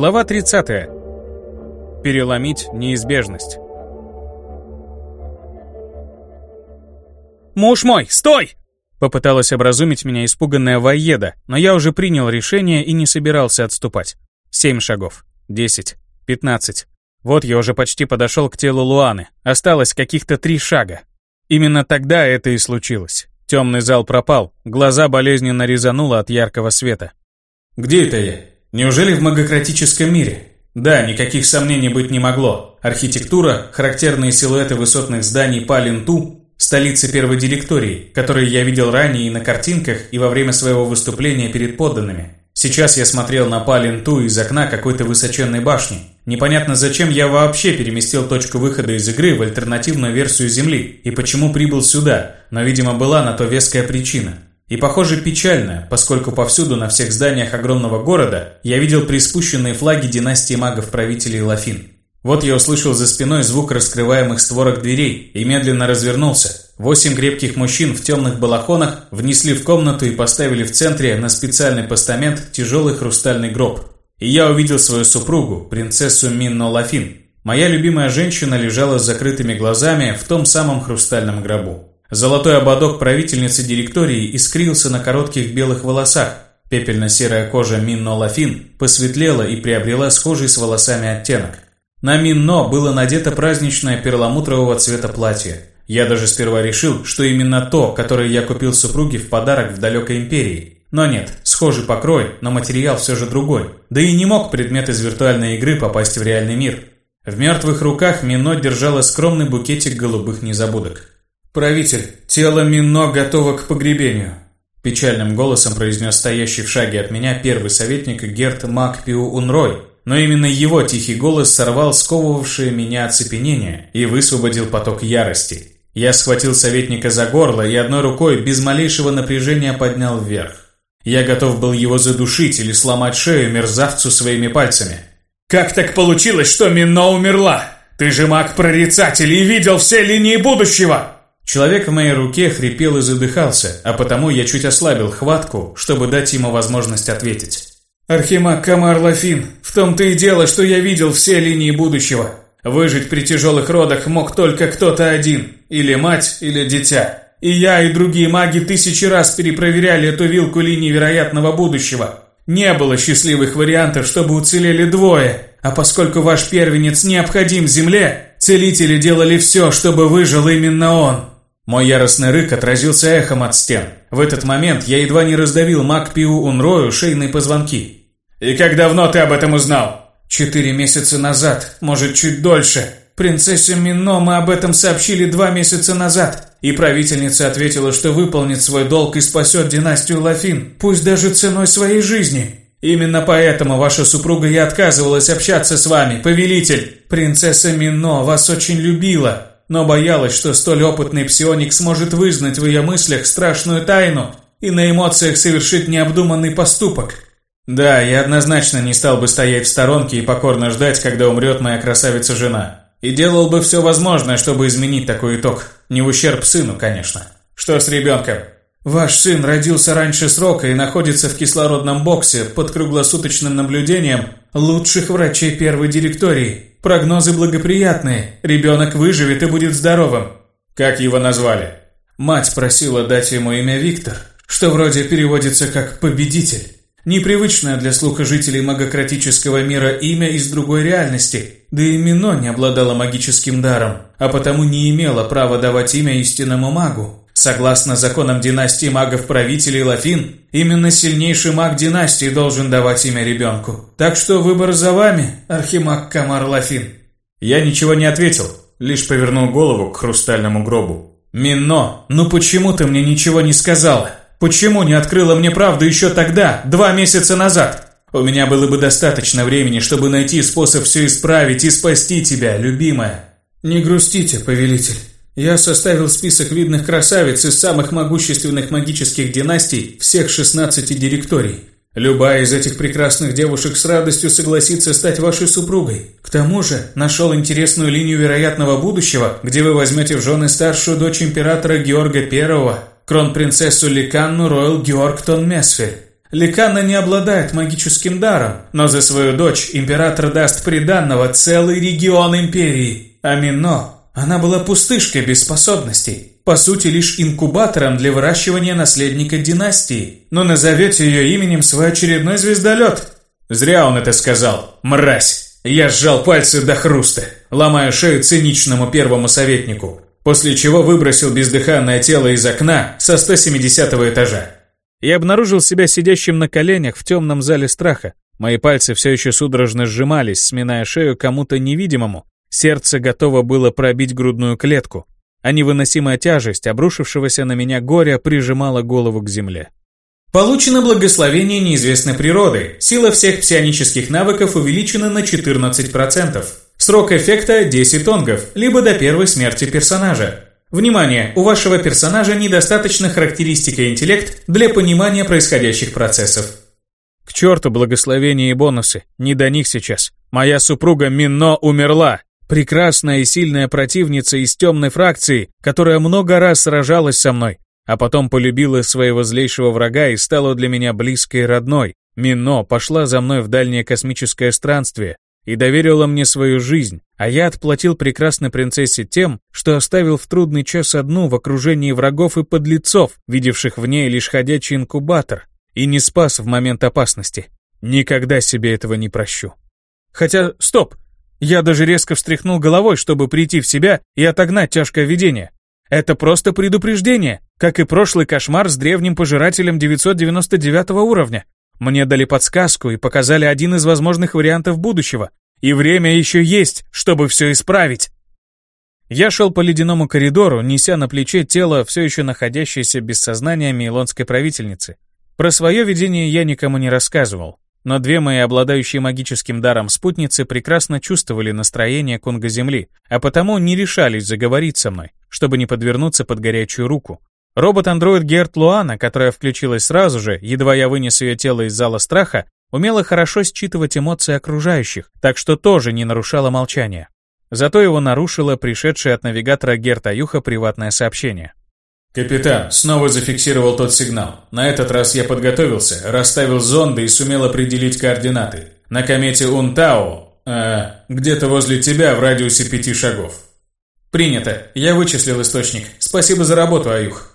Глава 30. Переломить неизбежность. «Муж мой, стой!» Попыталась образумить меня испуганная Ваеда, но я уже принял решение и не собирался отступать. Семь шагов. Десять. Пятнадцать. Вот я уже почти подошел к телу Луаны. Осталось каких-то три шага. Именно тогда это и случилось. Темный зал пропал, глаза болезненно резануло от яркого света. «Где это я? Неужели в магократическом мире?» Да, никаких сомнений быть не могло. Архитектура, характерные силуэты высотных зданий Палинту, столицы первой директории, которые я видел ранее и на картинках, и во время своего выступления перед подданными. Сейчас я смотрел на Палинту из окна какой-то высоченной башни. Непонятно, зачем я вообще переместил точку выхода из игры в альтернативную версию Земли и почему прибыл сюда, но, видимо, была на то веская причина. И, похоже, печальная, поскольку повсюду на всех зданиях огромного города я видел приспущенные флаги династии магов-правителей Лафин. Вот я услышал за спиной звук раскрываемых створок дверей и медленно развернулся. Восемь крепких мужчин в темных балахонах внесли в комнату и поставили в центре на специальный постамент тяжелый хрустальный гроб. И я увидел свою супругу, принцессу Минно Лафин. Моя любимая женщина лежала с закрытыми глазами в том самом хрустальном гробу. Золотой ободок правительницы директории искрился на коротких белых волосах. Пепельно-серая кожа Минно Лафин посветлела и приобрела схожий с волосами оттенок. На Минно было надето праздничное перламутрового цвета платье. Я даже сперва решил, что именно то, которое я купил супруге в подарок в далекой империи. Но нет, схожий покрой, но материал все же другой. Да и не мог предмет из виртуальной игры попасть в реальный мир. В мертвых руках Мино держала скромный букетик голубых незабудок. «Правитель, тело Мино готово к погребению», – печальным голосом произнес стоящий в шаге от меня первый советник Герт Макпиу Унрой, но именно его тихий голос сорвал сковывавшее меня оцепенение и высвободил поток ярости. Я схватил советника за горло и одной рукой без малейшего напряжения поднял вверх. Я готов был его задушить или сломать шею мерзавцу своими пальцами. «Как так получилось, что Мино умерла? Ты же маг-прорицатель и видел все линии будущего!» Человек в моей руке хрипел и задыхался, а потому я чуть ослабил хватку, чтобы дать ему возможность ответить. «Архимаг Камар Лафин, в том-то и дело, что я видел все линии будущего. Выжить при тяжелых родах мог только кто-то один, или мать, или дитя. И я, и другие маги тысячи раз перепроверяли эту вилку линии вероятного будущего. Не было счастливых вариантов, чтобы уцелели двое. А поскольку ваш первенец необходим Земле, целители делали все, чтобы выжил именно он. Мой яростный рык отразился эхом от стен. В этот момент я едва не раздавил маг Пиу Унрою шейные позвонки. «И как давно ты об этом узнал?» «Четыре месяца назад, может, чуть дольше. Принцессе Мино мы об этом сообщили два месяца назад, и правительница ответила, что выполнит свой долг и спасет династию Лафин, пусть даже ценой своей жизни. Именно поэтому ваша супруга и отказывалась общаться с вами, повелитель. Принцесса Мино вас очень любила, но боялась, что столь опытный псионик сможет вызнать в ее мыслях страшную тайну и на эмоциях совершить необдуманный поступок». Да, я однозначно не стал бы стоять в сторонке и покорно ждать, когда умрет моя красавица-жена. И делал бы все возможное, чтобы изменить такой итог. Не в ущерб сыну, конечно. Что с ребенком? Ваш сын родился раньше срока и находится в кислородном боксе под круглосуточным наблюдением лучших врачей первой директории. Прогнозы благоприятные. Ребенок выживет и будет здоровым. Как его назвали? Мать просила дать ему имя Виктор, что вроде переводится как «победитель». Непривычное для слуха жителей магократического мира имя из другой реальности, да и Мино не обладала магическим даром, а потому не имела права давать имя истинному магу. Согласно законам династии магов-правителей Лафин, именно сильнейший маг династии должен давать имя ребенку. Так что выбор за вами, архимаг Камар Лафин. Я ничего не ответил, лишь повернул голову к хрустальному гробу. «Мино, ну почему ты мне ничего не сказала?» Почему не открыла мне правду еще тогда, два месяца назад? У меня было бы достаточно времени, чтобы найти способ все исправить и спасти тебя, любимая. Не грустите, повелитель. Я составил список видных красавиц из самых могущественных магических династий всех 16 директорий. Любая из этих прекрасных девушек с радостью согласится стать вашей супругой. К тому же, нашел интересную линию вероятного будущего, где вы возьмете в жены старшую дочь императора Георга Первого, кронпринцессу Ликанну Ройл Георгтон Месфель. Ликанна не обладает магическим даром, но за свою дочь император даст приданного целый регион империи. А Мино, она была пустышкой без способностей, по сути лишь инкубатором для выращивания наследника династии. Но назовете ее именем свой очередной звездолет. Зря он это сказал, мразь. Я сжал пальцы до хруста, ломая шею циничному первому советнику, после чего выбросил бездыханное тело из окна со 170 этажа и обнаружил себя сидящим на коленях в темном зале страха. Мои пальцы все еще судорожно сжимались, сминая шею кому-то невидимому. Сердце готово было пробить грудную клетку, а невыносимая тяжесть обрушившегося на меня горя прижимала голову к земле. Получено благословение неизвестной природы. Сила всех псионических навыков увеличена на 14%. Срок эффекта 10 тонгов, либо до первой смерти персонажа. Внимание! У вашего персонажа недостаточно характеристика интеллект для понимания происходящих процессов. К черту благословения и бонусы, не до них сейчас. Моя супруга Минно умерла. Прекрасная и сильная противница из темной фракции, которая много раз сражалась со мной, а потом полюбила своего злейшего врага и стала для меня близкой и родной. Мино пошла за мной в дальнее космическое странствие, и доверила мне свою жизнь, а я отплатил прекрасной принцессе тем, что оставил в трудный час одну в окружении врагов и подлецов, видевших в ней лишь ходячий инкубатор, и не спас в момент опасности. Никогда себе этого не прощу. Хотя, стоп! Я даже резко встряхнул головой, чтобы прийти в себя и отогнать тяжкое видение. Это просто предупреждение, как и прошлый кошмар с древним пожирателем 999 уровня. Мне дали подсказку и показали один из возможных вариантов будущего. И время еще есть, чтобы все исправить. Я шел по ледяному коридору, неся на плече тело все еще находящееся без сознания мейлонской правительницы. Про свое видение я никому не рассказывал, но две мои обладающие магическим даром спутницы прекрасно чувствовали настроение Кунга Земли, а потому не решались заговорить со мной, чтобы не подвернуться под горячую руку. Робот-андроид Герт Луана, которая включилась сразу же, едва я вынес ее тело из зала страха, умела хорошо считывать эмоции окружающих, так что тоже не нарушала молчание. Зато его нарушило пришедшее от навигатора Герта Юха приватное сообщение. «Капитан, снова зафиксировал тот сигнал. На этот раз я подготовился, расставил зонды и сумел определить координаты. На комете Унтао, э, где-то возле тебя в радиусе пяти шагов». «Принято. Я вычислил источник. Спасибо за работу, Аюх».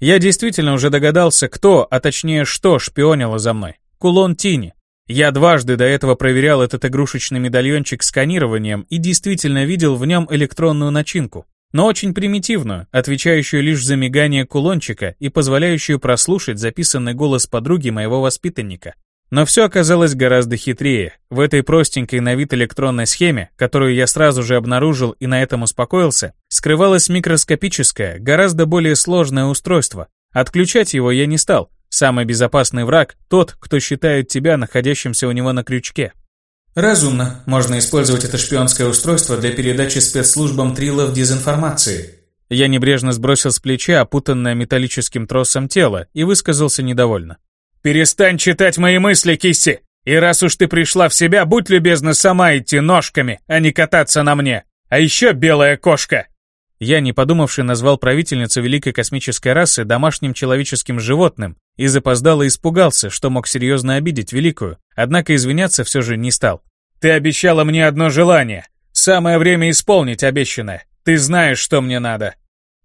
Я действительно уже догадался, кто, а точнее что, шпионило за мной. Кулон Тини. Я дважды до этого проверял этот игрушечный медальончик сканированием и действительно видел в нем электронную начинку, но очень примитивную, отвечающую лишь за мигание кулончика и позволяющую прослушать записанный голос подруги моего воспитанника. Но все оказалось гораздо хитрее. В этой простенькой на вид электронной схеме, которую я сразу же обнаружил и на этом успокоился, скрывалось микроскопическое, гораздо более сложное устройство. Отключать его я не стал. Самый безопасный враг — тот, кто считает тебя находящимся у него на крючке. Разумно. Можно использовать это шпионское устройство для передачи спецслужбам трилов дезинформации. Я небрежно сбросил с плеча опутанное металлическим тросом тело и высказался недовольно. «Перестань читать мои мысли, Кисси! И раз уж ты пришла в себя, будь любезна сама идти ножками, а не кататься на мне! А еще белая кошка!» Я, не подумавши, назвал правительницу великой космической расы домашним человеческим животным и запоздало испугался, что мог серьезно обидеть великую, однако извиняться все же не стал. «Ты обещала мне одно желание. Самое время исполнить обещанное. Ты знаешь, что мне надо».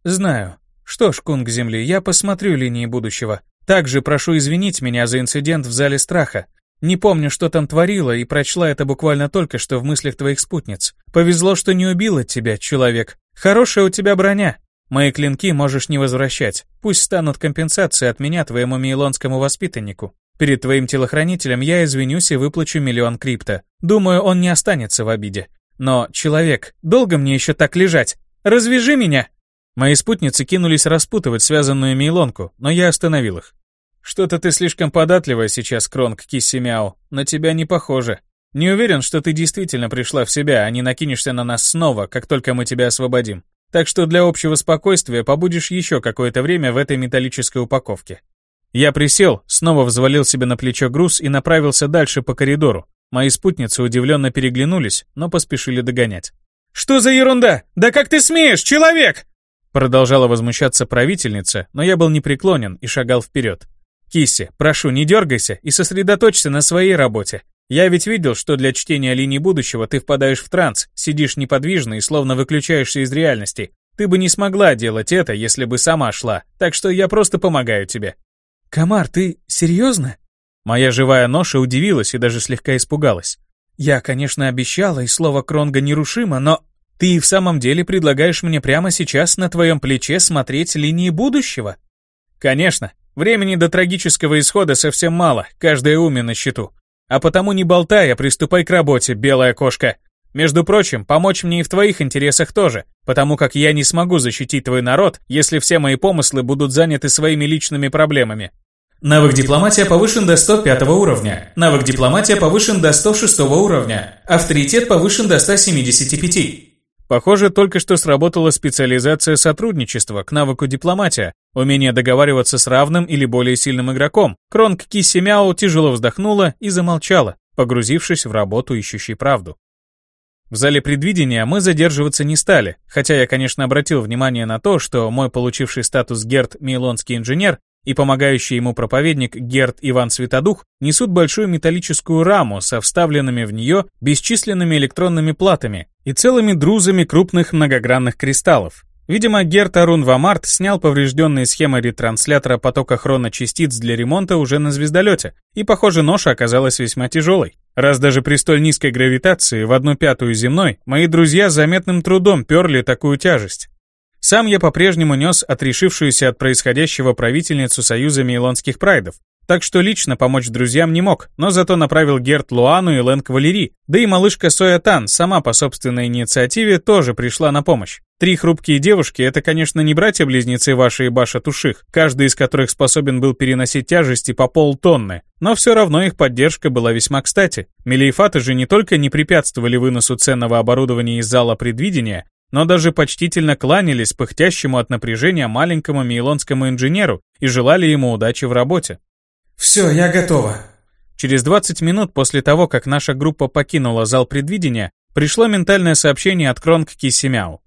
«Знаю. Что ж, Кунг Земли, я посмотрю линии будущего. Также прошу извинить меня за инцидент в зале страха. Не помню, что там творила, и прочла это буквально только что в мыслях твоих спутниц. Повезло, что не убила тебя, человек. Хорошая у тебя броня. Мои клинки можешь не возвращать. Пусть станут компенсацией от меня твоему мейлонскому воспитаннику. Перед твоим телохранителем я извинюсь и выплачу миллион крипто. Думаю, он не останется в обиде. Но, человек, долго мне еще так лежать? Развяжи меня!» Мои спутницы кинулись распутывать связанную мейлонку, но я остановил их. «Что-то ты слишком податливая сейчас, Кронг Киссимяу. На тебя не похоже. Не уверен, что ты действительно пришла в себя, а не накинешься на нас снова, как только мы тебя освободим. Так что для общего спокойствия побудешь еще какое-то время в этой металлической упаковке». Я присел, снова взвалил себе на плечо груз и направился дальше по коридору. Мои спутницы удивленно переглянулись, но поспешили догонять. «Что за ерунда? Да как ты смеешь, человек!» Продолжала возмущаться правительница, но я был непреклонен и шагал вперед. Кисси, прошу, не дергайся и сосредоточься на своей работе. Я ведь видел, что для чтения линий будущего ты впадаешь в транс, сидишь неподвижно и словно выключаешься из реальности. Ты бы не смогла делать это, если бы сама шла, так что я просто помогаю тебе». «Комар, ты серьезно?» Моя живая ноша удивилась и даже слегка испугалась. «Я, конечно, обещала, и слово Кронга нерушимо, но ты в самом деле предлагаешь мне прямо сейчас на твоем плече смотреть линии будущего?» «Конечно. Времени до трагического исхода совсем мало, каждая уме на счету. А потому не болтай, а приступай к работе, белая кошка. Между прочим, помочь мне и в твоих интересах тоже, потому как я не смогу защитить твой народ, если все мои помыслы будут заняты своими личными проблемами. Навык дипломатия повышен до 105 уровня. Навык дипломатия повышен до 106 уровня. Авторитет повышен до 175. Похоже, только что сработала специализация сотрудничества к навыку дипломатия, умение договариваться с равным или более сильным игроком. Кронг Кисси Мяо тяжело вздохнула и замолчала, погрузившись в работу ищущей правду. В зале предвидения мы задерживаться не стали, хотя я, конечно, обратил внимание на то, что мой получивший статус Герд Мейлонский инженер и помогающий ему проповедник Герд Иван Святодух несут большую металлическую раму со вставленными в нее бесчисленными электронными платами и целыми друзами крупных многогранных кристаллов. Видимо, Герт Арун Вамарт снял поврежденные схемы ретранслятора потока хроночастиц для ремонта уже на звездолете, и, похоже, ноша оказалась весьма тяжелой. Раз даже при столь низкой гравитации в одну пятую земной, мои друзья заметным трудом перли такую тяжесть. Сам я по-прежнему нес отрешившуюся от происходящего правительницу Союза Мейлонских Прайдов, так что лично помочь друзьям не мог, но зато направил Герт Луану и Лэнг Валери, да и малышка Соя Тан сама по собственной инициативе тоже пришла на помощь. Три хрупкие девушки — это, конечно, не братья-близнецы ваши и Баша Туших, каждый из которых способен был переносить тяжести по полтонны, но все равно их поддержка была весьма кстати. Мелиефаты же не только не препятствовали выносу ценного оборудования из зала предвидения, но даже почтительно кланялись пыхтящему от напряжения маленькому мейлонскому инженеру и желали ему удачи в работе. «Все, я готова». Через 20 минут после того, как наша группа покинула зал предвидения, пришло ментальное сообщение от Кронг Кисимяу.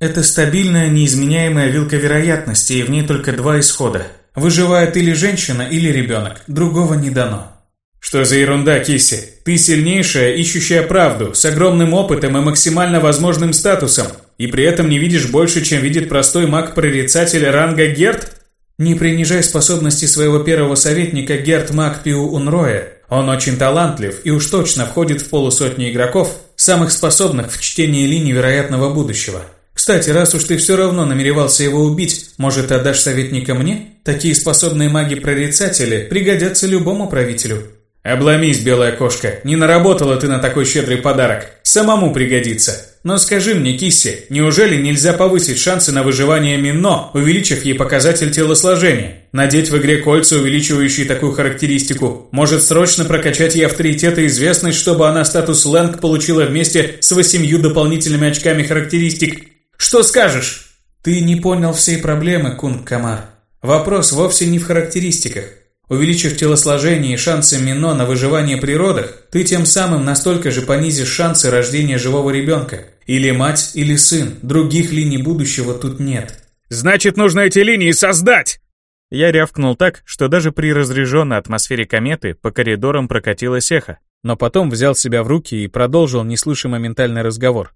«Это стабильная, неизменяемая вилка вероятности, и в ней только два исхода. Выживает или женщина, или ребенок. Другого не дано». «Что за ерунда, Кисси? Ты сильнейшая, ищущая правду, с огромным опытом и максимально возможным статусом, и при этом не видишь больше, чем видит простой маг-прорицатель ранга Герт?» «Не принижай способности своего первого советника Герт Макпиу Унроя. Он очень талантлив и уж точно входит в полусотни игроков, самых способных в чтении линий вероятного будущего. Кстати, раз уж ты все равно намеревался его убить, может, отдашь советника мне? Такие способные маги-прорицатели пригодятся любому правителю». «Обломись, белая кошка, не наработала ты на такой щедрый подарок. Самому пригодится. Но скажи мне, Кисси, неужели нельзя повысить шансы на выживание Мино, увеличив ей показатель телосложения? Надеть в игре кольца, увеличивающие такую характеристику, может срочно прокачать ей авторитет и известность, чтобы она статус Лэнг получила вместе с восемью дополнительными очками характеристик. Что скажешь?» «Ты не понял всей проблемы, Кунг Камар. Вопрос вовсе не в характеристиках. Увеличив телосложение и шансы Мино на выживание при родах, ты тем самым настолько же понизишь шансы рождения живого ребенка. Или мать, или сын. Других линий будущего тут нет. «Значит, нужно эти линии создать!» Я рявкнул так, что даже при разряженной атмосфере кометы по коридорам прокатилось эхо, но потом взял себя в руки и продолжил неслышимый ментальный разговор.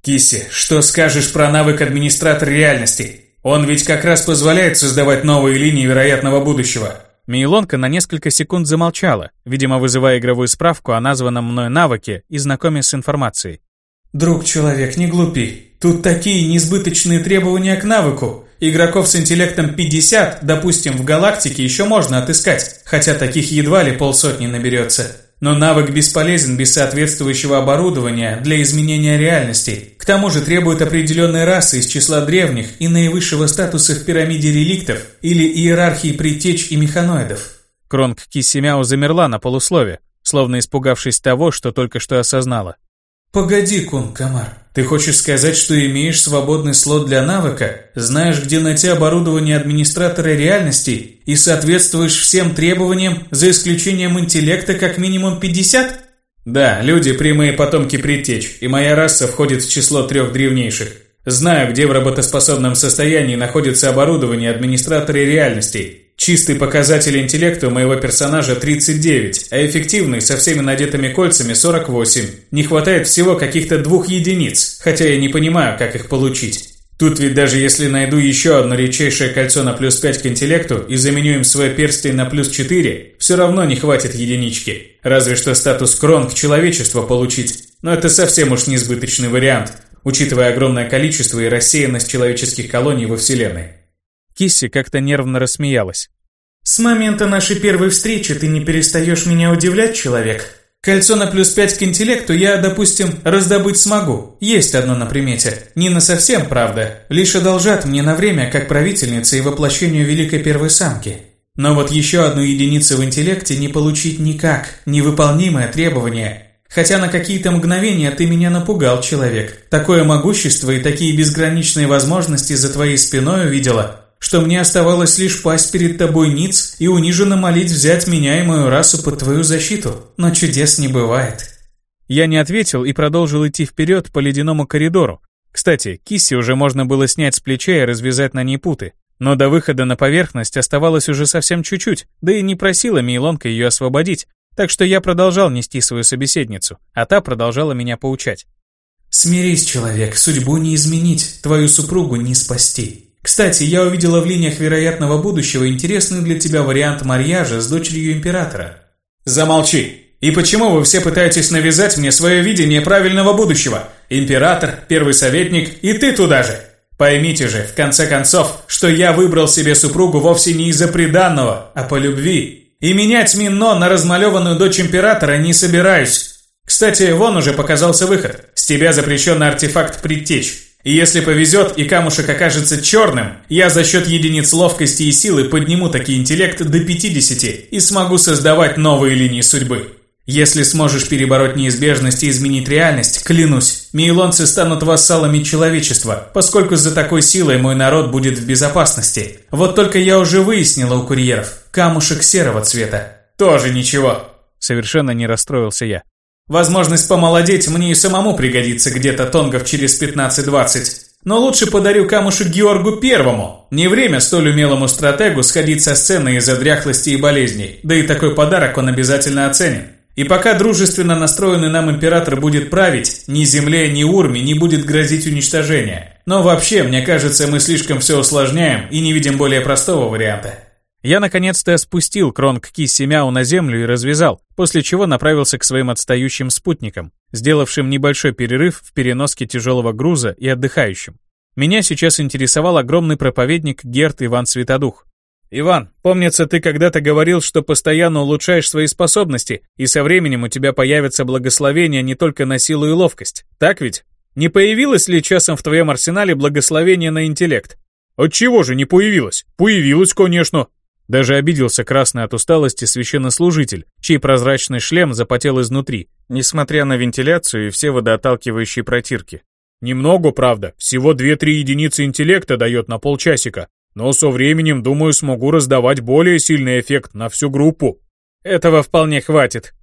«Кисси, что скажешь про навык администратор реальности? Он ведь как раз позволяет создавать новые линии вероятного будущего. Мейлонка на несколько секунд замолчала, видимо, вызывая игровую справку о названном мной навыке и знакомясь с информацией. «Друг человек, не глупи. Тут такие несбыточные требования к навыку. Игроков с интеллектом 50, допустим, в галактике еще можно отыскать, хотя таких едва ли полсотни наберется. Но навык бесполезен без соответствующего оборудования для изменения реальности. К тому же требует определенной расы из числа древних и наивысшего статуса в пирамиде реликтов или иерархии предтеч и механоидов. Кронг Кисимяу замерла на полуслове, словно испугавшись того, что только что осознала. «Погоди, Кун Камар, ты хочешь сказать, что имеешь свободный слот для навыка, знаешь, где найти оборудование администратора реальности и соответствуешь всем требованиям, за исключением интеллекта как минимум 50?» «Да, люди – прямые потомки предтеч, и моя раса входит в число трех древнейших. Знаю, где в работоспособном состоянии находится оборудование администратора реальностей. Чистый показатель интеллекта у моего персонажа 39, а эффективный со всеми надетыми кольцами 48. Не хватает всего каких-то двух единиц, хотя я не понимаю, как их получить. Тут ведь даже если найду еще одно редчайшее кольцо на плюс 5 к интеллекту и заменю им свой перстень на плюс 4, все равно не хватит единички. Разве что статус крон к человечеству получить. Но это совсем уж несбыточный вариант, учитывая огромное количество и рассеянность человеческих колоний во Вселенной. Кисси как-то нервно рассмеялась. «С момента нашей первой встречи ты не перестаешь меня удивлять, человек. Кольцо на плюс пять к интеллекту я, допустим, раздобыть смогу. Есть одно на примете. Не на совсем, правда. Лишь одолжат мне на время, как правительнице и воплощению великой первой самки. Но вот еще одну единицу в интеллекте не получить никак. Невыполнимое требование. Хотя на какие-то мгновения ты меня напугал, человек. Такое могущество и такие безграничные возможности за твоей спиной увидела, что мне оставалось лишь пасть перед тобой ниц и униженно молить взять меня и мою расу под твою защиту. Но чудес не бывает». Я не ответил и продолжил идти вперед по ледяному коридору. Кстати, кисси уже можно было снять с плеча и развязать на ней путы. Но до выхода на поверхность оставалось уже совсем чуть-чуть, да и не просила Мейлонка ее освободить. Так что я продолжал нести свою собеседницу, а та продолжала меня поучать. «Смирись, человек, судьбу не изменить, твою супругу не спасти. Кстати, я увидела в линиях вероятного будущего интересный для тебя вариант марьяжа с дочерью императора. Замолчи! И почему вы все пытаетесь навязать мне свое видение правильного будущего? Император, первый советник и ты туда же! Поймите же, в конце концов, что я выбрал себе супругу вовсе не из-за приданного, а по любви. И менять Минно на размалеванную дочь императора не собираюсь. Кстати, вон уже показался выход. С тебя запрещенный артефакт предтечь. И если повезет и камушек окажется черным, я за счет единиц ловкости и силы подниму такой интеллект до 50 и смогу создавать новые линии судьбы. Если сможешь перебороть неизбежность и изменить реальность, клянусь, мейлонцы станут вассалами человечества, поскольку за такой силой мой народ будет в безопасности. Вот только я уже выяснила у курьеров, камушек серого цвета. Тоже ничего. Совершенно не расстроился я. Возможность помолодеть мне и самому пригодится где-то тонгов через 15-20. Но лучше подарю камушек Георгу Первому. Не время столь умелому стратегу сходить со сцены из-за дряхлости и болезней. Да и такой подарок он обязательно оценит. И пока дружественно настроенный нам император будет править, ни земле, ни урме не будет грозить уничтожение. Но вообще, мне кажется, мы слишком все усложняем и не видим более простого варианта. Я наконец-то спустил кронг кисси Мяу на землю и развязал, после чего направился к своим отстающим спутникам, сделавшим небольшой перерыв в переноске тяжелого груза и отдыхающим. Меня сейчас интересовал огромный проповедник Герт Иван Светодух. «Иван, помнится, ты когда-то говорил, что постоянно улучшаешь свои способности, и со временем у тебя появится благословение не только на силу и ловкость. Так ведь? Не появилось ли часом в твоем арсенале благословение на интеллект?» «Отчего же не появилось?» «Появилось, конечно. Даже обиделся красный от усталости священнослужитель, чей прозрачный шлем запотел изнутри, несмотря на вентиляцию и все водоотталкивающие протирки. Немного, правда, всего 2-3 единицы интеллекта дает на полчасика, но со временем, думаю, смогу раздавать более сильный эффект на всю группу. Этого вполне хватит.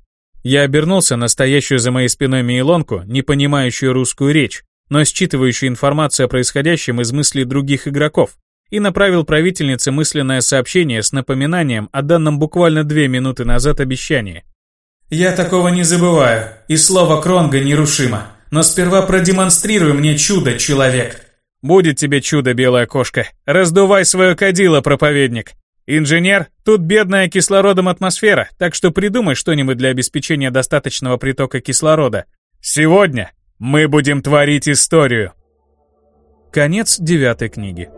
Я обернулся на стоящую за моей спиной Мейлонку, не понимающую русскую речь, но считывающую информацию о происходящем из мыслей других игроков, и направил правительнице мысленное сообщение с напоминанием о данном буквально две минуты назад обещании. «Я такого не забываю, и слово Кронга нерушимо. Но сперва продемонстрируй мне чудо, человек». «Будет тебе чудо, белая кошка. Раздувай свое кадило, проповедник. Инженер, тут бедная кислородом атмосфера, так что придумай что-нибудь для обеспечения достаточного притока кислорода. Сегодня мы будем творить историю». Конец девятой книги.